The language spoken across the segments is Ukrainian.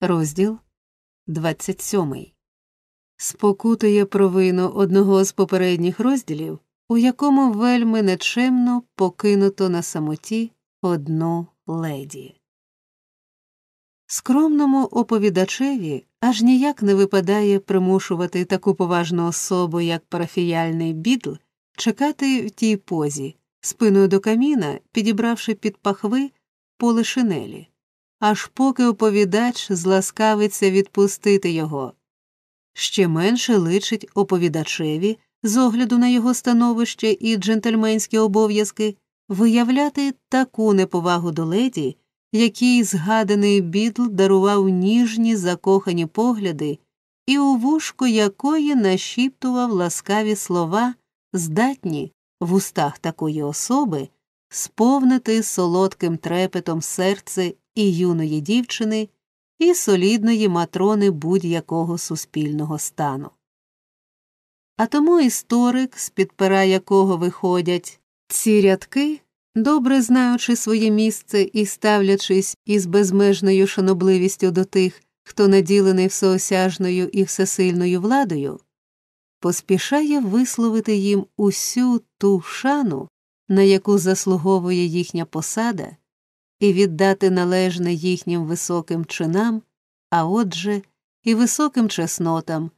Розділ 27 Спокутує провину одного з попередніх розділів, у якому вельми нечемно покинуто на самоті одну леді. Скромному оповідачеві аж ніяк не випадає примушувати таку поважну особу, як парафіяльний бідл, чекати в тій позі, спиною до каміна, підібравши під пахви поле шинелі, аж поки оповідач зласкавиться відпустити його. Ще менше личить оповідачеві, з огляду на його становище і джентльменські обов'язки, виявляти таку неповагу до леді, який згаданий бідл дарував ніжні закохані погляди, і у вушку якої нашіптував ласкаві слова, здатні в устах такої особи сповнити солодким трепетом серце і юної дівчини, і солідної матрони будь-якого суспільного стану. А тому історик, з під пера якого виходять ці рядки, добре знаючи своє місце і ставлячись із безмежною шанобливістю до тих, хто наділений всеосяжною і всесильною владою, поспішає висловити їм усю ту шану, на яку заслуговує їхня посада, і віддати належне їхнім високим чинам, а отже, і високим чеснотам,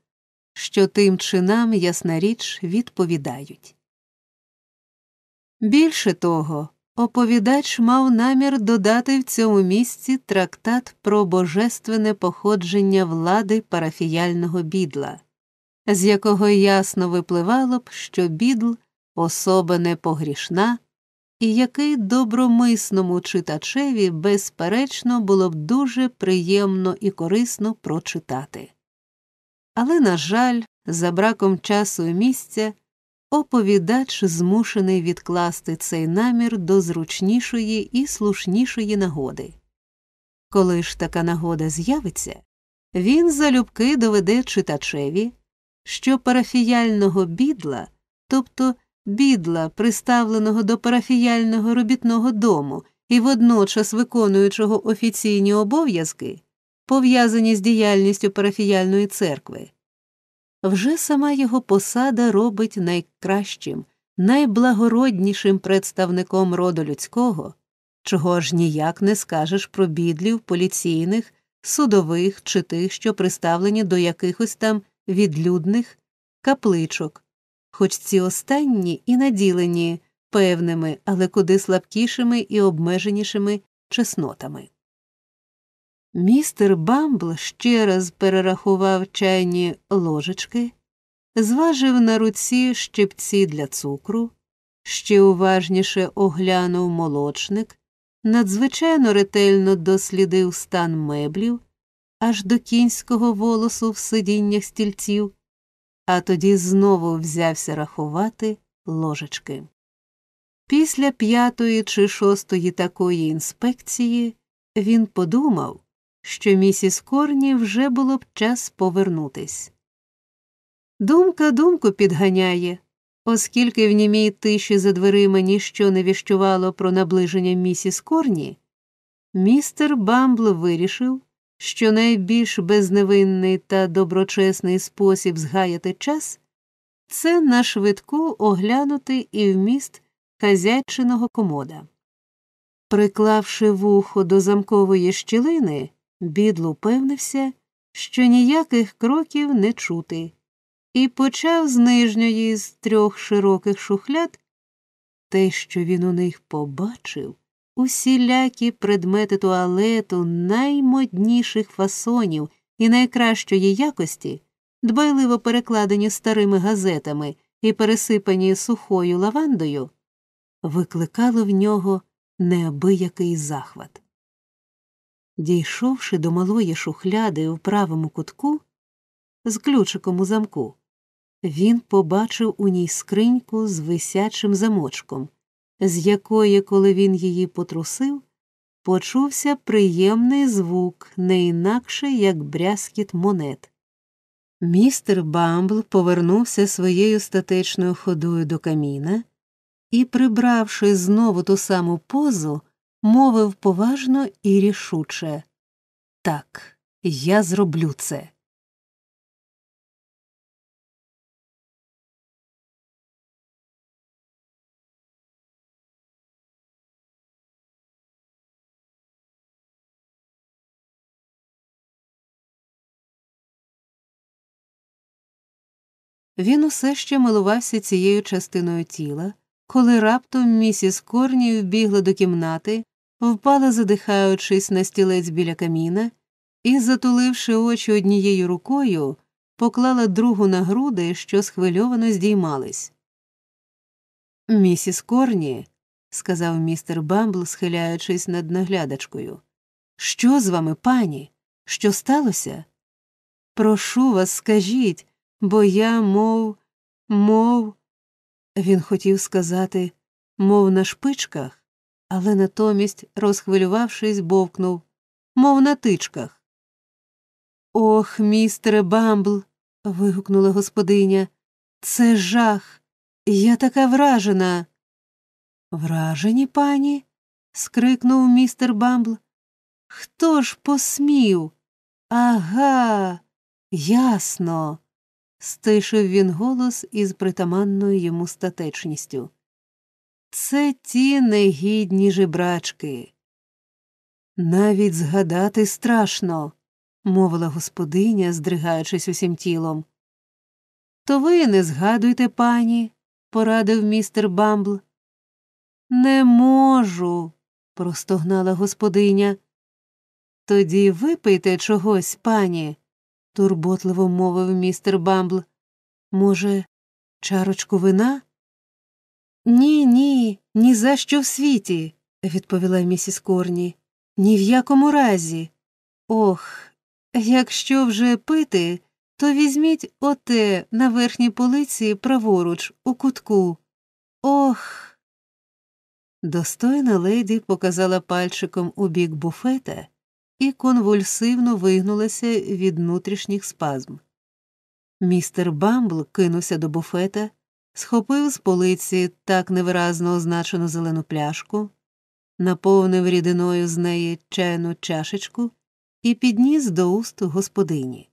що тим чинам, ясна річ, відповідають. Більше того, оповідач мав намір додати в цьому місці трактат про божественне походження влади парафіяльного бідла, з якого ясно випливало б, що бідл особа непогрішна, і який добромисному читачеві, безперечно, було б дуже приємно і корисно прочитати. Але, на жаль, за браком часу і місця, оповідач змушений відкласти цей намір до зручнішої і слушнішої нагоди. Коли ж така нагода з'явиться, він залюбки доведе читачеві, що парафіяльного бідла, тобто бідла, приставленого до парафіяльного робітного дому і водночас виконуючого офіційні обов'язки, пов'язані з діяльністю парафіяльної церкви, вже сама його посада робить найкращим, найблагороднішим представником роду людського, чого аж ніяк не скажеш про бідлів поліційних, судових чи тих, що приставлені до якихось там відлюдних капличок, хоч ці останні і наділені певними, але куди слабкішими і обмеженішими чеснотами. Містер Бамбл ще раз перерахував чайні ложечки, зважив на руці щепці для цукру, ще уважніше оглянув молочник, надзвичайно ретельно дослідив стан меблів аж до кінського волосу в сидіннях стільців, а тоді знову взявся рахувати ложечки. Після п'ятої чи шостої такої інспекції він подумав що місіс Корні вже було б час повернутись. Думка думку підганяє, оскільки в німій тиші за дверима ніщо не віщувало про наближення місіс Корні, містер Бамбл вирішив, що найбільш безневинний та доброчесний спосіб згаяти час це на швидку оглянути і вміст хазячиного комода. Приклавши вухо до замкової щілини, Бідл упевнився, що ніяких кроків не чути, і почав з нижньої з трьох широких шухляд те, що він у них побачив, усілякі предмети туалету наймодніших фасонів і найкращої якості, дбайливо перекладені старими газетами і пересипані сухою лавандою, викликало в нього неабиякий захват. Дійшовши до малої шухляди у правому кутку, з ключиком у замку, він побачив у ній скриньку з висячим замочком, з якої, коли він її потрусив, почувся приємний звук, не інакше, як брязкіт монет. Містер Бамбл повернувся своєю статечною ходою до каміна і, прибравши знову ту саму позу, мовив поважно і рішуче так, Я зроблю це. Він усе ще милувався цією частиною тіла, коли раптом місіс Корні вбігла до кімнати, впала, задихаючись на стілець біля каміна, і, затуливши очі однією рукою, поклала другу на груди, що схвильовано здіймались. Місіс Корні, сказав містер Бамбл, схиляючись над наглядачкою, що з вами, пані? Що сталося? Прошу вас, скажіть, бо я, мов, мов. Він хотів сказати, мов на шпичках, але натомість, розхвилювавшись, бовкнув, мов на тичках. Ох, містере Бамбл. вигукнула господиня. Це жах. Я така вражена. Вражені, пані? скрикнув містер Бамбл. Хто ж посмів? Ага, ясно стишив він голос із притаманною йому статечністю. Це ті негідні жебрачки. Навіть згадати страшно, мовила господиня, здригаючись усім тілом. То ви не згадуйте, пані, порадив містер Бамбл. Не можу, простогнала господиня. Тоді випийте чогось, пані, турботливо мовив містер Бамбл. Може, чарочку вина? Ні, ні, ні за що в світі, відповіла місіс Корні. Ні в якому разі. Ох, якщо вже пити, то візьміть оте на верхній полиці праворуч, у кутку. Ох. Достойна леді показала пальчиком у бік буфета і конвульсивно вигнулася від внутрішніх спазм. Містер Бамбл кинувся до буфета, схопив з полиці так невиразно означену зелену пляшку, наповнив рідиною з неї чайну чашечку і підніс до уст господині.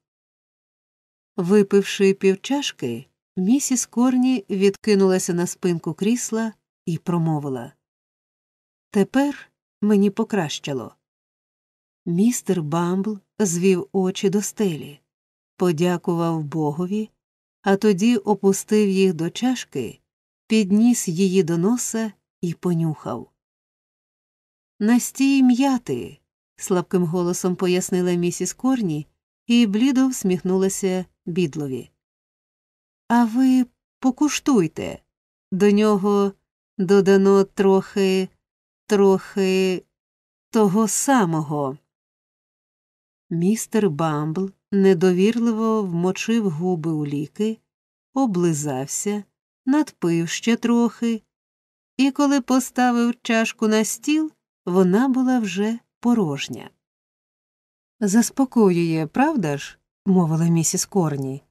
Випивши півчашки, місіс Корні відкинулася на спинку крісла і промовила Тепер мені покращало. Містер Бамбл звів очі до стелі, подякував богові, а тоді опустив їх до чашки, підніс її до носа і понюхав. Настій м'яти, слабким голосом пояснила місіс Корні, і блідо всміхнулася бідлові. А ви покуштуйте. До нього додано трохи, трохи того самого. Містер Бамбл недовірливо вмочив губи у ліки, облизався, надпив ще трохи, і коли поставив чашку на стіл, вона була вже порожня. Заспокоює, правда ж? мовила місіс Корні.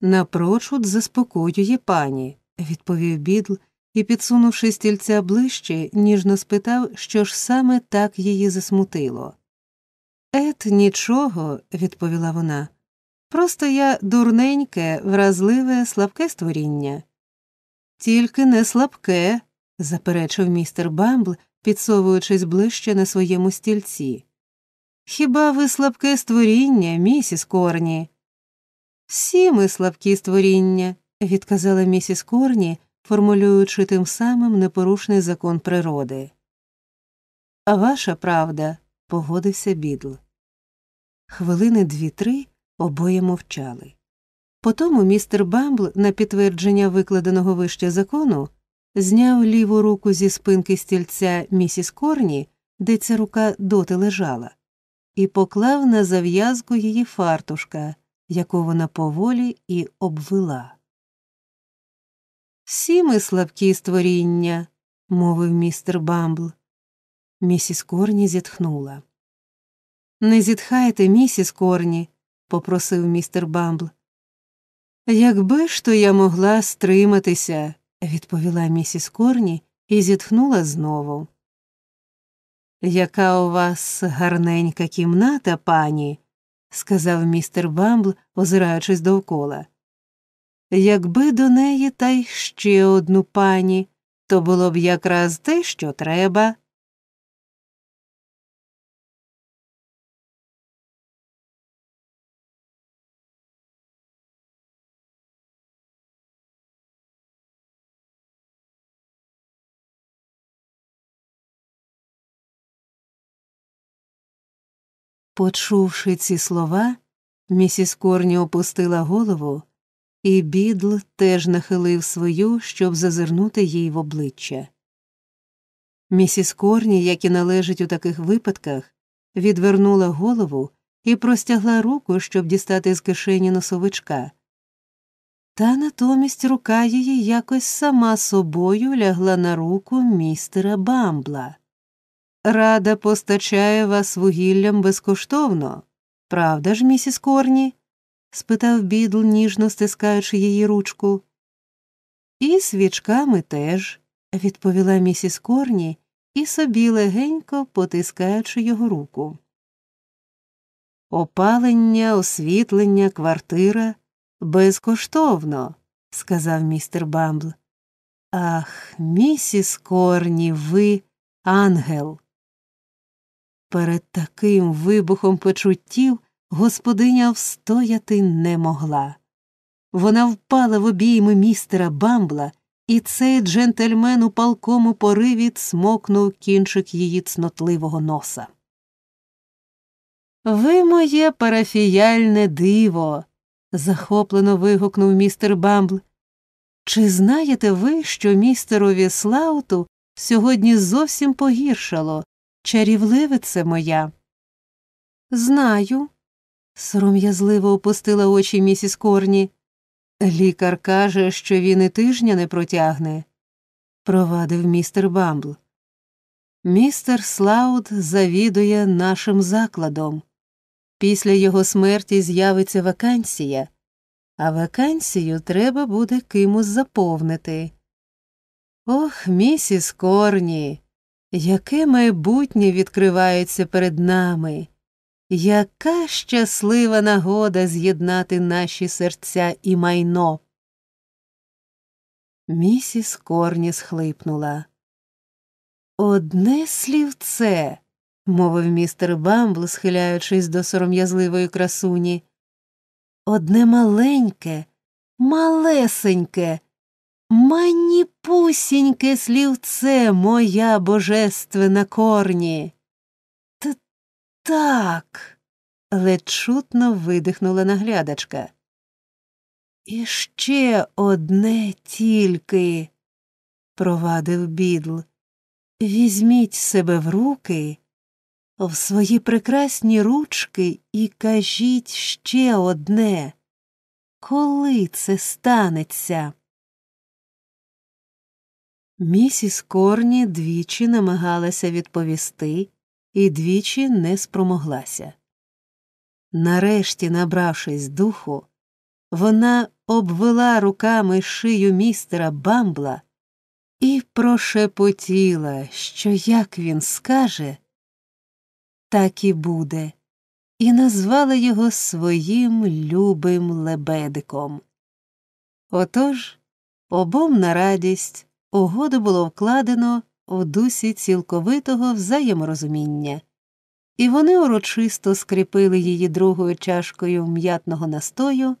Напрочуд заспокоює пані, відповів бідл і, підсунувши стільця ближче, ніжно спитав, що ж саме так її засмутило. Ет, нічого, відповіла вона. Просто я дурненьке, вразливе, слабке створіння. Тільки не слабке, заперечив містер Бамбл, підсовуючись ближче на своєму стільці. Хіба ви слабке створіння, місіс Корні? Всі ми слабкі створіння, відказала місіс Корні, формулюючи тим самим непорушний закон природи. А ваша правда, погодився бідл. Хвилини дві-три обоє мовчали. Потому містер Бамбл, на підтвердження викладеного вище закону, зняв ліву руку зі спинки стільця місіс Корні, де ця рука доти лежала, і поклав на зав'язку її фартушка, яку вона поволі і обвила. Всі ми слабкі створіння, мовив містер Бамбл. Місіс Корні зітхнула. Не зітхайте, місіс Корні, попросив містер Бамбл. Якби ж то я могла стриматися, відповіла місіс Корні і зітхнула знову. Яка у вас гарненька кімната, пані, сказав містер Бамбл, озираючись довкола. Якби до неї та й ще одну пані, то було б якраз те, що треба. Почувши ці слова, місіс Корні опустила голову, і бідл теж нахилив свою, щоб зазирнути їй в обличчя. Місіс Корні, як і належить у таких випадках, відвернула голову і простягла руку, щоб дістати з кишені носовичка. Та натомість рука її якось сама собою лягла на руку містера Бамбла. Рада постачає вас вугіллям безкоштовно, правда ж, місіс Корні? спитав бідл, ніжно стискаючи її ручку. І свічками теж, відповіла місіс Корні і собі легенько потискаючи його руку. Опалення, освітлення, квартира безкоштовно, сказав містер Бамбл. Ах, місіс Корні, ви ангел. Перед таким вибухом почуттів господиня встояти не могла. Вона впала в обійми містера Бамбла, і цей джентльмен у палкому пориві цмокнув кінчик її цнотливого носа. Ви моє парафіяльне диво. захоплено вигукнув містер Бамбл. Чи знаєте ви, що містерові Слауту сьогодні зовсім погіршало? Чарівливице моя. Знаю, сором'язливо опустила очі місіс Корні. Лікар каже, що він і тижня не протягне, провадив містер Бамбл. Містер Слаут завідує нашим закладом. Після його смерті з'явиться вакансія, а вакансію треба буде кимось заповнити. Ох, місіс Корні, яке майбутнє відкривається перед нами, яка щаслива нагода з'єднати наші серця і майно. Місіс Корні схлипнула. Одне слівце, мовив містер Бамбл, схиляючись до сором'язливої красуні. Одне маленьке, малесеньке, маніпусіньке слівце, моя божественна корні. Т так. ледь чутно видихнула наглядачка. І ще одне тільки, провадив бідл. Візьміть себе в руки, в свої прекрасні ручки і кажіть ще одне. Коли це станеться? Місіс Корні двічі намагалася відповісти і двічі не спромоглася. Нарешті, набравшись духу, вона обвела руками шию містера Бамбла і прошепотіла, що як він скаже, так і буде, і назвала його своїм любим лебедиком. Отож, обом на радість угоду було вкладено в дусі цілковитого взаєморозуміння, і вони урочисто скріпили її другою чашкою м'ятного настою,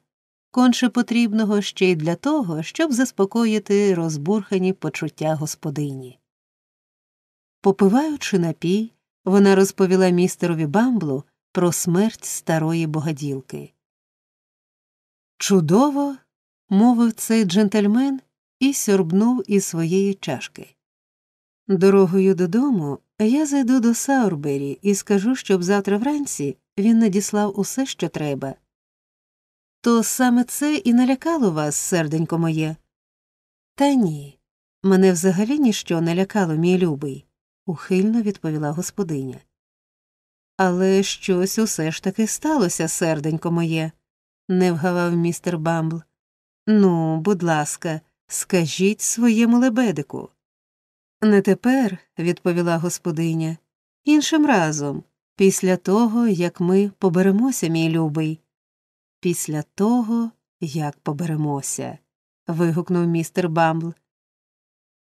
конче потрібного ще й для того, щоб заспокоїти розбурхані почуття господині. Попиваючи напій, вона розповіла містерові Бамблу про смерть старої богаділки. Чудово, мовив цей джентльмен і сьорбнув із своєї чашки. Дорогою додому я зайду до Саурбері і скажу, щоб завтра вранці він надіслав усе, що треба. То саме це і налякало вас, серденько моє. Та ні, мене взагалі ніщо не лякало, мій любий, ухильно відповіла господиня. Але щось усе ж таки сталося, серденько моє, не вгавав містер Бамбл. Ну, будь ласка, скажіть своєму лебедику. Не тепер, відповіла господиня, іншим разом, Після того, як ми поберемося, мій любий. Після того, як поберемося. вигукнув містер Бамбл.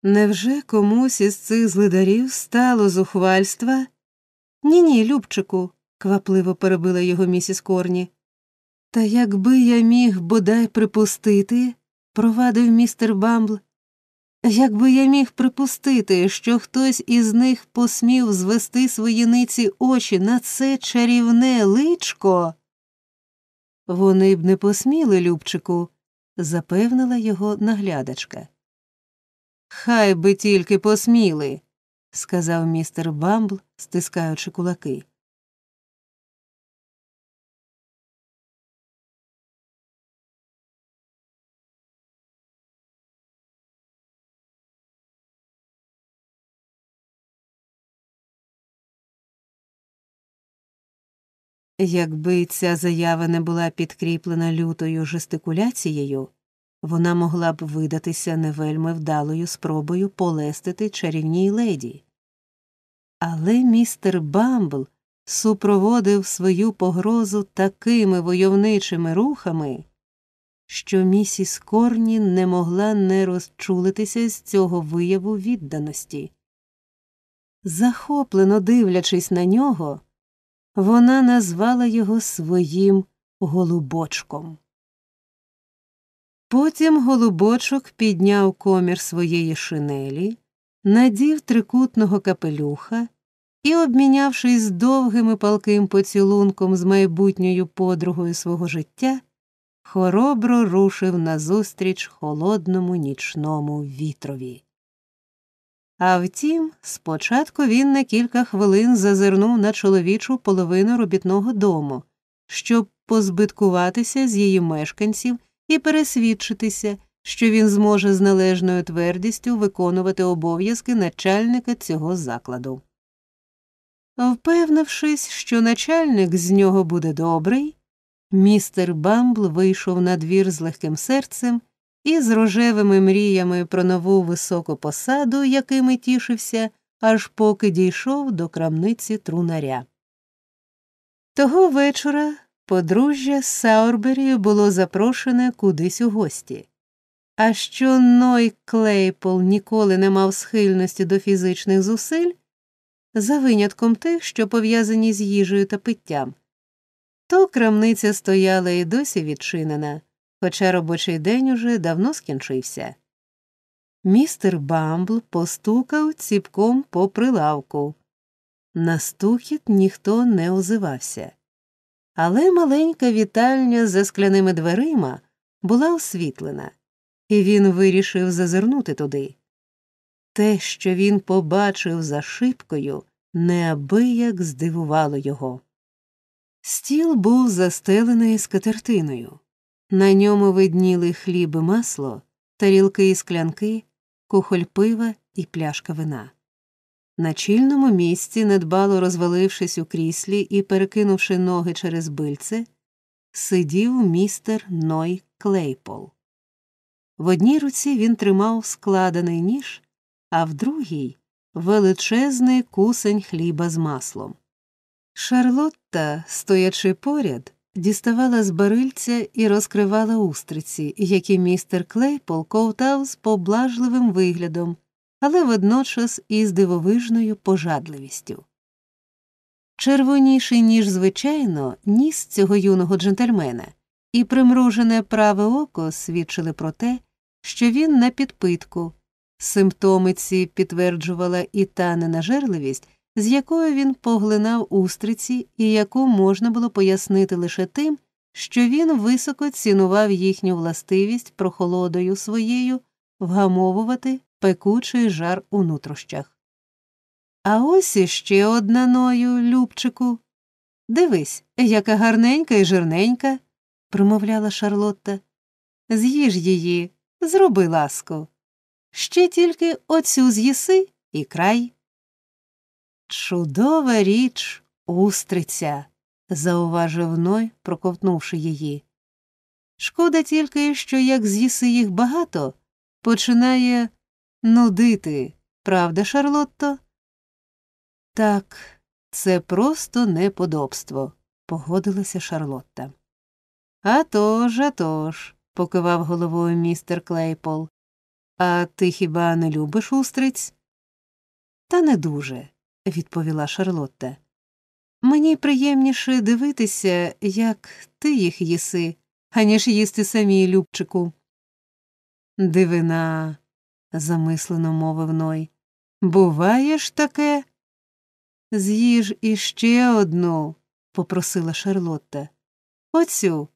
Невже комусь із цих злидарів стало зухвальства? Ні, ні, Любчику, квапливо перебила його місіс Корні. Та якби я міг бодай припустити, провадив містер Бамбл, якби я міг припустити, що хтось із них посмів звести свої ниці очі на це чарівне личко. Вони б не посміли, Любчику, запевнила його наглядачка. Хай би тільки посміли, сказав містер Бамбл, стискаючи кулаки. Якби ця заява не була підкріплена лютою жестикуляцією, вона могла б видатися не вельми вдалою спробою полестити чарівній леді. Але містер Бамбл супроводив свою погрозу такими войовничими рухами, що місіс Корні не могла не розчулитися з цього вияву відданості. Захоплено дивлячись на нього, вона назвала його своїм голубочком. Потім голубочок підняв комір своєї шинелі, надів трикутного капелюха і, обмінявшись довгим і палким поцілунком з майбутньою подругою свого життя, хоробро рушив назустріч холодному нічному вітрові. А втім, спочатку він на кілька хвилин зазирнув на чоловічу половину робітного дому, щоб позбиткуватися з її мешканців і пересвідчитися, що він зможе з належною твердістю виконувати обов'язки начальника цього закладу. Впевнившись, що начальник з нього буде добрий, містер Бамбл вийшов на двір з легким серцем і з рожевими мріями про нову високу посаду, якими тішився, аж поки дійшов до крамниці трунаря. Того вечора подружжя Саурбері було запрошене кудись у гості. А що Ной Клейпол ніколи не мав схильності до фізичних зусиль, за винятком тих, що пов'язані з їжею та питтям, то крамниця стояла і досі відчинена, хоча робочий день уже давно скінчився. Містер Бамбл постукав ціпком по прилавку. На стукіт ніхто не озивався. Але маленька вітальня за скляними дверима була освітлена, і він вирішив зазирнути туди. Те, що він побачив за шибкою, неабияк здивувало його. Стіл був застелений скатертиною. На ньому видніли хліб і масло, тарілки і склянки, кухоль пива і пляшка вина. На чільному місці, недбало розвалившись у кріслі і перекинувши ноги через бильце, сидів містер Ной Клейпол. В одній руці він тримав складений ніж, а в другій величезний кусень хліба з маслом. Шарлотта, стоячи поряд, діставала з барильця і розкривала устриці, які містер Клейпол ковтав з поблажливим виглядом, але водночас із дивовижною пожадливістю. Червоніший, ніж звичайно, ніс цього юного джентльмена, і примружене праве око свідчили про те, що він на підпитку. Симптоми ці підтверджувала і та ненажерливість, з якою він поглинав устриці і яку можна було пояснити лише тим, що він високо цінував їхню властивість прохолодою своєю вгамовувати пекучий жар у нутрощах. А ось іще одна ною, Любчику. Дивись, яка гарненька і жирненька, промовляла Шарлотта. З'їж її, зроби ласку. Ще тільки оцю з'їси і край. Чудова річ, устриця, зауважив Ной, проковтнувши її. Шкода тільки, що як з'їси їх багато, починає нудити, правда, Шарлотто? Так, Це просто неподобство, погодилася Шарлотта. «А тож, а тож», – покивав головою містер Клейпол. А ти хіба не любиш устриць? Та не дуже, відповіла Шарлотта. Мені приємніше дивитися, як ти їх їси, аніж їсти самій Любчику. Дивина, замислено мовив Ной. Буває ж таке? З'їж іще одну, попросила Шарлотта. Оцю.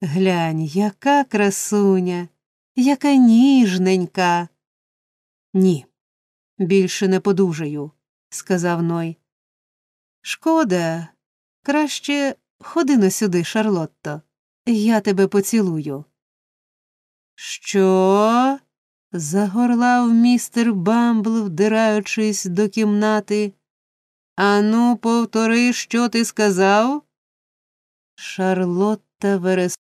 Глянь, яка красуня, яка ніжненька. Ні, більше не подужаю, сказав Ной. Шкода, краще ходи на сюди, Шарлотто. Я тебе поцілую. Що? загорлав містер Бамбл, вдираючись до кімнати. Ану, повтори, що ти сказав? Шарлотта Верес.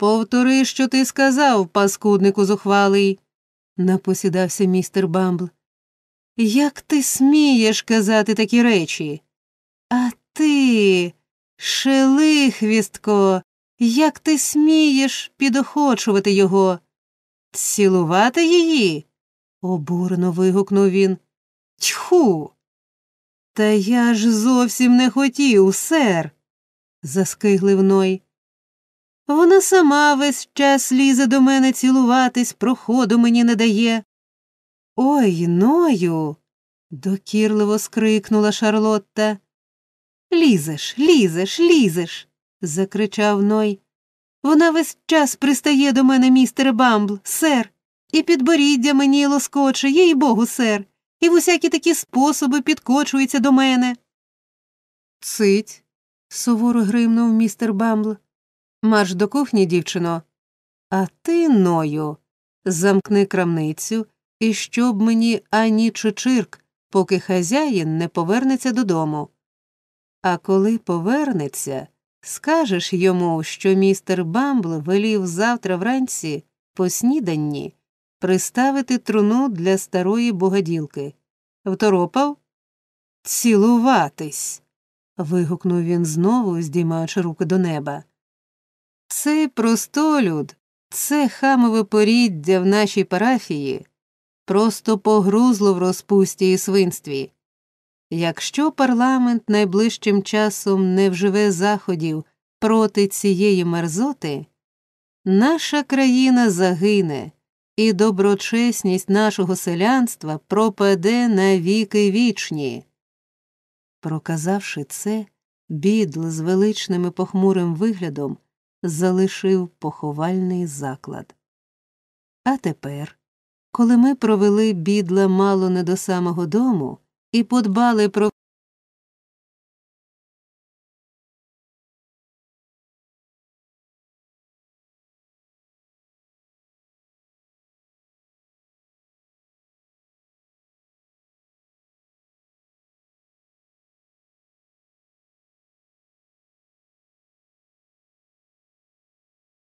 Повтори, що ти сказав, паскуднику зухвалий, напосідався містер Бамбл. Як ти смієш казати такі речі? А ти, шелихвістко, як ти смієш підохочувати його? Цілувати її? обурено вигукнув він. Тьху. Та я ж зовсім не хотів, сер, заскиглив Ной. Вона сама весь час лізе до мене цілуватись, проходу мені не дає. Ой, Ною. докірливо скрикнула Шарлотта. Лізеш, лізеш, лізеш. закричав Ной. Вона весь час пристає до мене, містер Бамбл, сер, і підборіддя мені лоскоче, їй богу, сер, і в усякі такі способи підкочується до мене. Цить. суворо гримнув містер Бамбл. Марш до кухні, дівчино. А ти, Ною, замкни крамницю, і щоб мені ані чичирк, поки хазяїн не повернеться додому. А коли повернеться, скажеш йому, що містер Бамбл велів завтра вранці по сніданні приставити труну для старої богаділки. Второпав? Цілуватись. вигукнув він знову, здіймаючи руки до неба. Цей простолюд, це хамове поріддя в нашій парафії, просто погрузло в розпусті і свинстві. Якщо парламент найближчим часом не вживе заходів проти цієї мерзоти, наша країна загине, і доброчесність нашого селянства пропаде на віки вічні. Проказавши це, бідл з величним і похмурим виглядом залишив поховальний заклад. А тепер, коли ми провели бідла мало не до самого дому і подбали про